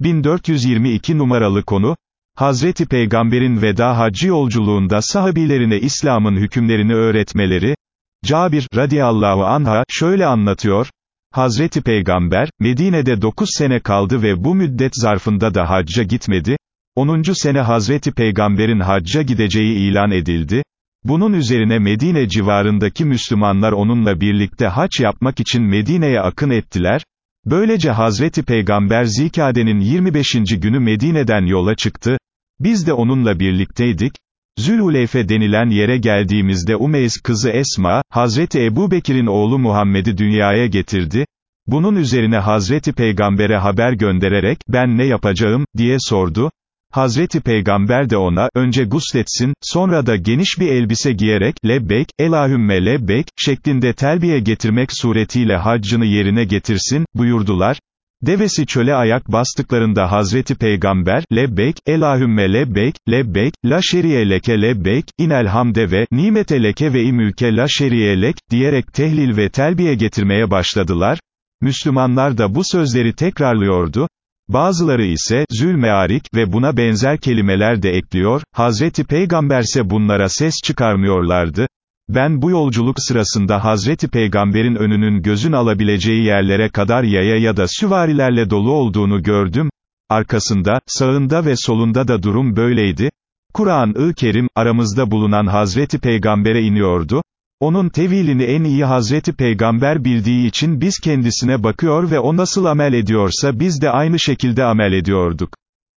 1422 numaralı konu, Hazreti Peygamber'in veda hacı yolculuğunda sahabilerine İslam'ın hükümlerini öğretmeleri, Cabir, radiyallahu anha, şöyle anlatıyor, Hazreti Peygamber, Medine'de 9 sene kaldı ve bu müddet zarfında da hacca gitmedi, 10. sene Hazreti Peygamber'in hacca gideceği ilan edildi, bunun üzerine Medine civarındaki Müslümanlar onunla birlikte haç yapmak için Medine'ye akın ettiler, böylece Hazreti Peygamber Zikade'nin 25. günü Medine'den yola çıktı, biz de onunla birlikteydik, Zülhuleyfe denilen yere geldiğimizde Umeys kızı Esma, Hazreti Ebu Bekir'in oğlu Muhammed'i dünyaya getirdi, bunun üzerine Hazreti Peygamber'e haber göndererek, ben ne yapacağım, diye sordu, Hazreti Peygamber de ona, önce gusletsin, sonra da geniş bir elbise giyerek, lebbek, elahümme lebbek, şeklinde telbiye getirmek suretiyle haccını yerine getirsin, buyurdular. Devesi çöle ayak bastıklarında Hazreti Peygamber, lebbek, elahümme lebbek, lebbek, la şeriye leke lebbek, inel hamde ve, nimete leke ve imülke la şeriye lek, diyerek tehlil ve telbiye getirmeye başladılar. Müslümanlar da bu sözleri tekrarlıyordu. Bazıları ise, zülmearik ve buna benzer kelimeler de ekliyor, Hazreti Peygamberse bunlara ses çıkarmıyorlardı. Ben bu yolculuk sırasında Hazreti Peygamber'in önünün gözün alabileceği yerlere kadar yaya ya da süvarilerle dolu olduğunu gördüm. Arkasında, sağında ve solunda da durum böyleydi. Kur'an-ı Kerim, aramızda bulunan Hazreti Peygamber'e iniyordu. Onun tevilini en iyi Hazreti Peygamber bildiği için biz kendisine bakıyor ve o nasıl amel ediyorsa biz de aynı şekilde amel ediyorduk.